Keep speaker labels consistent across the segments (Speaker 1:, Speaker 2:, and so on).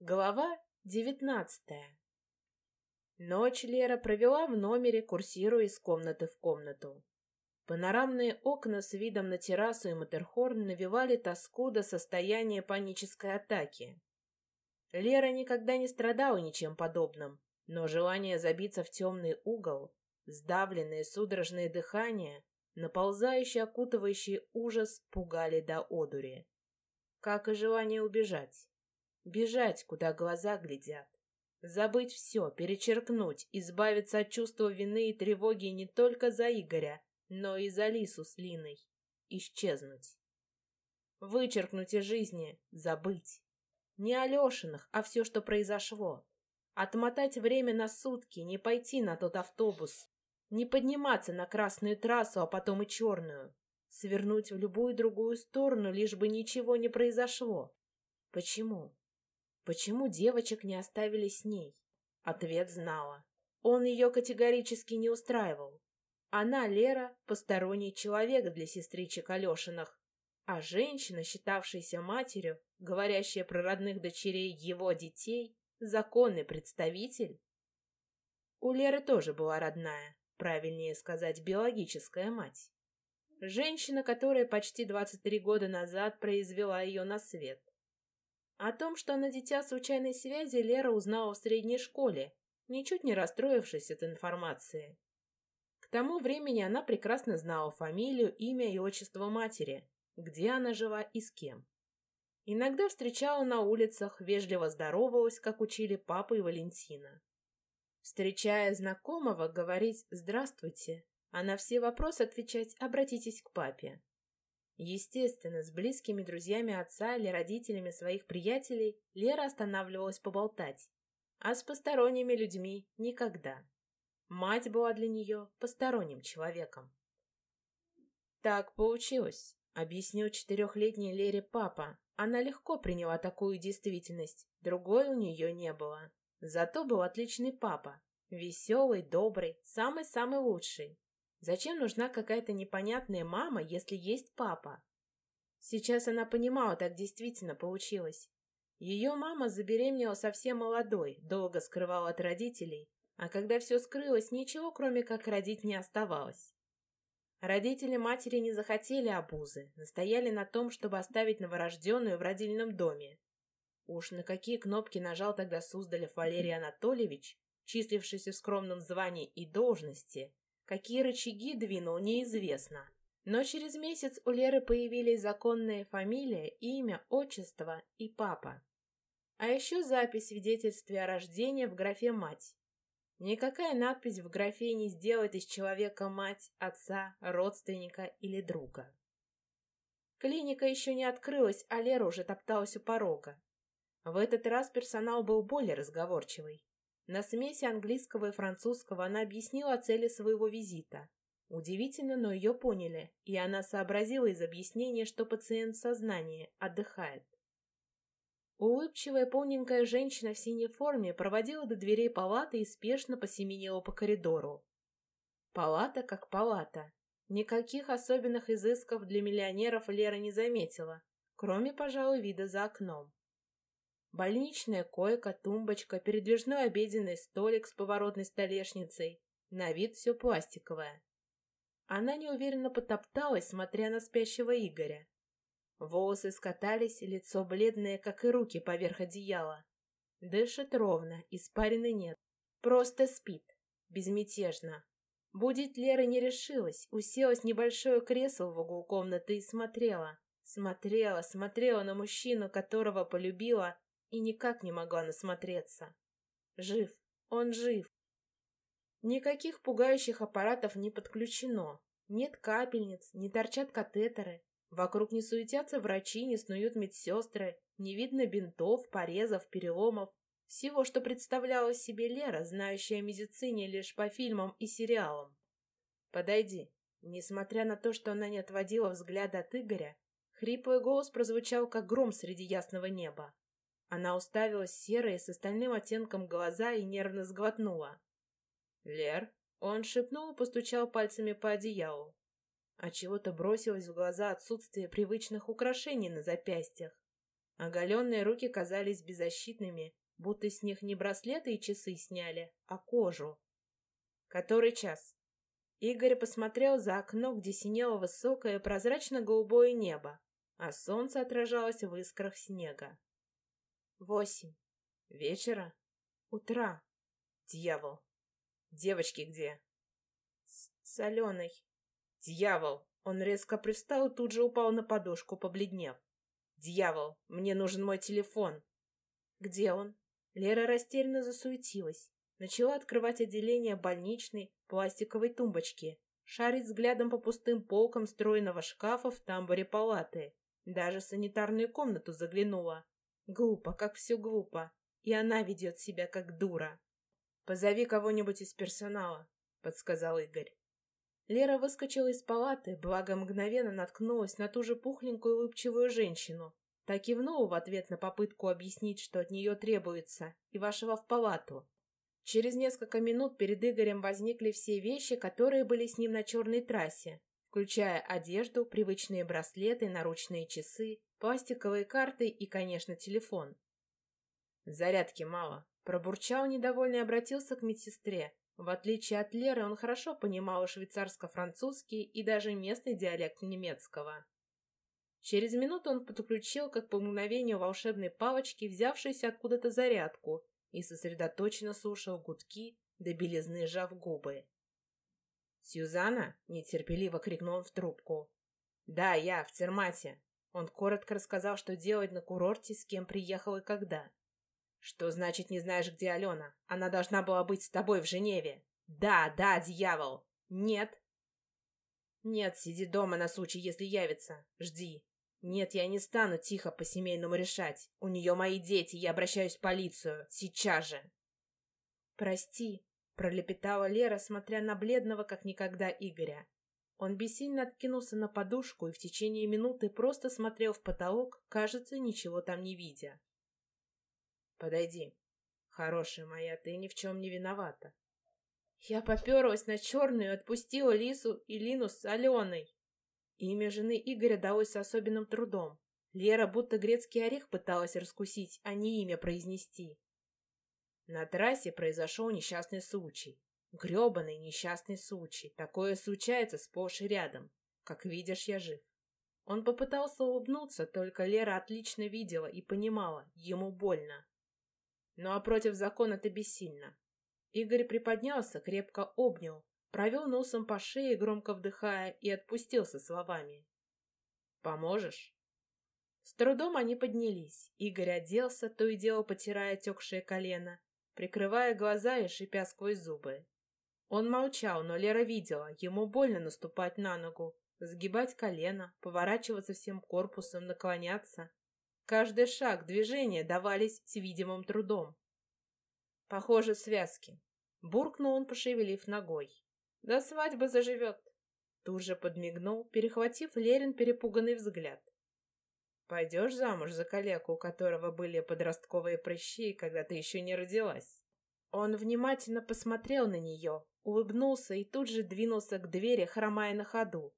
Speaker 1: Глава девятнадцатая Ночь Лера провела в номере, курсируя из комнаты в комнату. Панорамные окна с видом на террасу и Матерхорн навевали тоску до состояния панической атаки. Лера никогда не страдала ничем подобным, но желание забиться в темный угол, сдавленные судорожные дыхания, наползающий окутывающий ужас пугали до одури. Как и желание убежать. Бежать, куда глаза глядят. Забыть все, перечеркнуть, избавиться от чувства вины и тревоги не только за Игоря, но и за Лису с Линой. Исчезнуть. Вычеркнуть из жизни, забыть. Не Алешиных, а все, что произошло. Отмотать время на сутки, не пойти на тот автобус. Не подниматься на красную трассу, а потом и черную. Свернуть в любую другую сторону, лишь бы ничего не произошло. Почему? Почему девочек не оставили с ней? Ответ знала. Он ее категорически не устраивал. Она, Лера, посторонний человек для сестричек Алешиных, а женщина, считавшаяся матерью, говорящая про родных дочерей его детей, законный представитель. У Леры тоже была родная, правильнее сказать, биологическая мать. Женщина, которая почти 23 года назад произвела ее на свет. О том, что она дитя случайной связи, Лера узнала в средней школе, ничуть не расстроившись от информации. К тому времени она прекрасно знала фамилию, имя и отчество матери, где она жила и с кем. Иногда встречала на улицах, вежливо здоровалась, как учили папа и Валентина. Встречая знакомого, говорить «здравствуйте», а на все вопросы отвечать «обратитесь к папе». Естественно, с близкими друзьями отца или родителями своих приятелей Лера останавливалась поболтать, а с посторонними людьми никогда. Мать была для нее посторонним человеком. «Так получилось», — объяснил четырехлетней Лере папа. Она легко приняла такую действительность, другой у нее не было. Зато был отличный папа, веселый, добрый, самый-самый лучший. Зачем нужна какая-то непонятная мама, если есть папа? Сейчас она понимала, так действительно получилось. Ее мама забеременела совсем молодой, долго скрывала от родителей, а когда все скрылось, ничего кроме как родить не оставалось. Родители матери не захотели обузы, настояли на том, чтобы оставить новорожденную в родильном доме. Уж на какие кнопки нажал тогда Суздалев Валерий Анатольевич, числившийся в скромном звании и должности, Какие рычаги двинул, неизвестно. Но через месяц у Леры появились законная фамилия, имя, отчество и папа. А еще запись в свидетельстве о рождении в графе «Мать». Никакая надпись в графе не сделает из человека мать, отца, родственника или друга. Клиника еще не открылась, а Лера уже топталась у порога. В этот раз персонал был более разговорчивый. На смеси английского и французского она объяснила цели своего визита. Удивительно, но ее поняли, и она сообразила из объяснения, что пациент в сознании отдыхает. Улыбчивая полненькая женщина в синей форме проводила до дверей палаты и спешно посеменила по коридору. Палата как палата. Никаких особенных изысков для миллионеров Лера не заметила, кроме, пожалуй, вида за окном. Больничная койка, тумбочка, передвижной обеденный столик с поворотной столешницей. На вид все пластиковое. Она неуверенно потопталась, смотря на спящего Игоря. Волосы скатались, лицо бледное, как и руки поверх одеяла. Дышит ровно, испарины нет. Просто спит. Безмятежно. Будет Лера не решилась, уселась в небольшое кресло в углу комнаты и смотрела. Смотрела, смотрела на мужчину, которого полюбила, и никак не могла насмотреться. Жив, он жив. Никаких пугающих аппаратов не подключено. Нет капельниц, не торчат катетеры. Вокруг не суетятся врачи, не снуют медсестры. Не видно бинтов, порезов, переломов. Всего, что представляла себе Лера, знающая о медицине лишь по фильмам и сериалам. «Подойди». Несмотря на то, что она не отводила взгляда от Игоря, хриплый голос прозвучал, как гром среди ясного неба. Она уставилась серые с остальным оттенком глаза и нервно сглотнула. «Лер?» Он шепнул и постучал пальцами по одеялу. А чего-то бросилось в глаза отсутствие привычных украшений на запястьях. Оголенные руки казались беззащитными, будто с них не браслеты и часы сняли, а кожу. Который час? Игорь посмотрел за окно, где синело высокое прозрачно-голубое небо, а солнце отражалось в искрах снега. Восемь. Вечера? Утра. Дьявол. Девочки где? С, с Аленой. Дьявол. Он резко привстал и тут же упал на подушку, побледнев. Дьявол, мне нужен мой телефон. Где он? Лера растерянно засуетилась. Начала открывать отделение больничной пластиковой тумбочки, шарить взглядом по пустым полкам стройного шкафа в тамбуре палаты. Даже в санитарную комнату заглянула. Глупо, как все глупо. И она ведет себя как дура. «Позови кого-нибудь из персонала», — подсказал Игорь. Лера выскочила из палаты, благо мгновенно наткнулась на ту же пухленькую улыбчивую женщину. Так кивнула в ответ на попытку объяснить, что от нее требуется, и вошла в палату. Через несколько минут перед Игорем возникли все вещи, которые были с ним на черной трассе, включая одежду, привычные браслеты, наручные часы, пластиковые карты и, конечно, телефон. Зарядки мало. Пробурчал недовольно и обратился к медсестре. В отличие от Леры, он хорошо понимал швейцарско-французский и даже местный диалект немецкого. Через минуту он подключил, как по мгновению волшебной палочки, взявшуюся откуда-то зарядку, и сосредоточенно слушал гудки, до белизны сжав губы. «Сьюзанна?» — нетерпеливо крикнул он в трубку. «Да, я, в Цермате». Он коротко рассказал, что делать на курорте, с кем приехал и когда. «Что значит не знаешь, где Алена? Она должна была быть с тобой в Женеве». «Да, да, дьявол!» «Нет». «Нет, сиди дома на случай, если явится. Жди». «Нет, я не стану тихо по-семейному решать. У нее мои дети, я обращаюсь в полицию. Сейчас же». «Прости», — пролепетала Лера, смотря на бледного, как никогда, Игоря. Он бессильно откинулся на подушку и в течение минуты просто смотрел в потолок, кажется, ничего там не видя. Подойди. Хорошая моя, ты ни в чем не виновата. Я поперлась на черную отпустила Лису и Лину с Аленой. Имя жены Игоря далось с особенным трудом. Лера будто грецкий орех пыталась раскусить, а не имя произнести. На трассе произошел несчастный случай. Гребаный несчастный случай. Такое случается сплошь и рядом. Как видишь, я жив. Он попытался улыбнуться, только Лера отлично видела и понимала, ему больно. Ну а против закона ты бессильно. Игорь приподнялся, крепко обнял, провел носом по шее, громко вдыхая, и отпустил со словами. «Поможешь?» С трудом они поднялись. Игорь оделся, то и дело потирая отекшее колено, прикрывая глаза и шипя сквозь зубы. Он молчал, но Лера видела, ему больно наступать на ногу, сгибать колено, поворачиваться всем корпусом, наклоняться. Каждый шаг, движение давались с видимым трудом. Похоже, связки. Буркнул он, пошевелив ногой. До свадьбы заживет. Тут же подмигнул, перехватив Лерин перепуганный взгляд. Пойдешь замуж за коллегу, у которого были подростковые прыщи, когда ты еще не родилась? Он внимательно посмотрел на нее, улыбнулся и тут же двинулся к двери, хромая на ходу.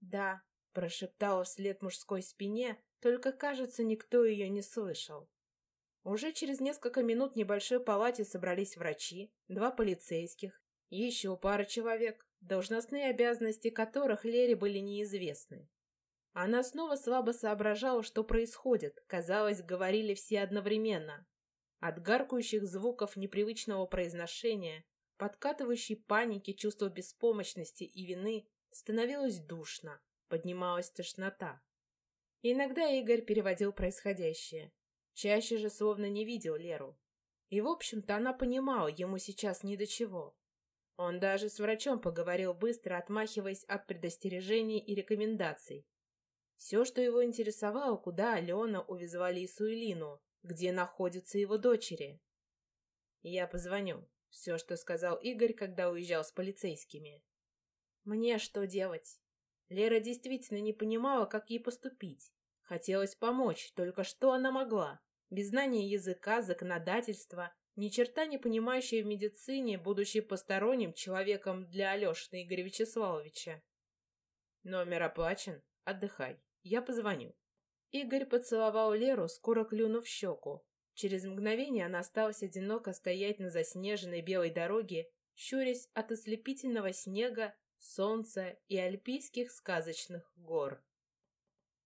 Speaker 1: «Да», — прошептала вслед мужской спине, только, кажется, никто ее не слышал. Уже через несколько минут в небольшой палате собрались врачи, два полицейских еще пара человек, должностные обязанности которых Лере были неизвестны. Она снова слабо соображала, что происходит, казалось, говорили все одновременно. От гаркающих звуков непривычного произношения, подкатывающей паники, чувства беспомощности и вины становилось душно, поднималась тошнота. Иногда Игорь переводил происходящее. Чаще же словно не видел Леру. И, в общем-то, она понимала, ему сейчас ни до чего. Он даже с врачом поговорил быстро, отмахиваясь от предостережений и рекомендаций. Все, что его интересовало, куда Алена увезла Лису и Лину, где находятся его дочери. «Я позвоню», — все, что сказал Игорь, когда уезжал с полицейскими. «Мне что делать?» Лера действительно не понимала, как ей поступить. Хотелось помочь, только что она могла? Без знания языка, законодательства, ни черта не понимающая в медицине, будучи посторонним человеком для Алешина Игоря Вячеславовича. Номер оплачен. Отдыхай. Я позвоню. Игорь поцеловал Леру, скоро клюнув щеку. Через мгновение она осталась одиноко стоять на заснеженной белой дороге, щурясь от ослепительного снега, солнца и альпийских сказочных гор.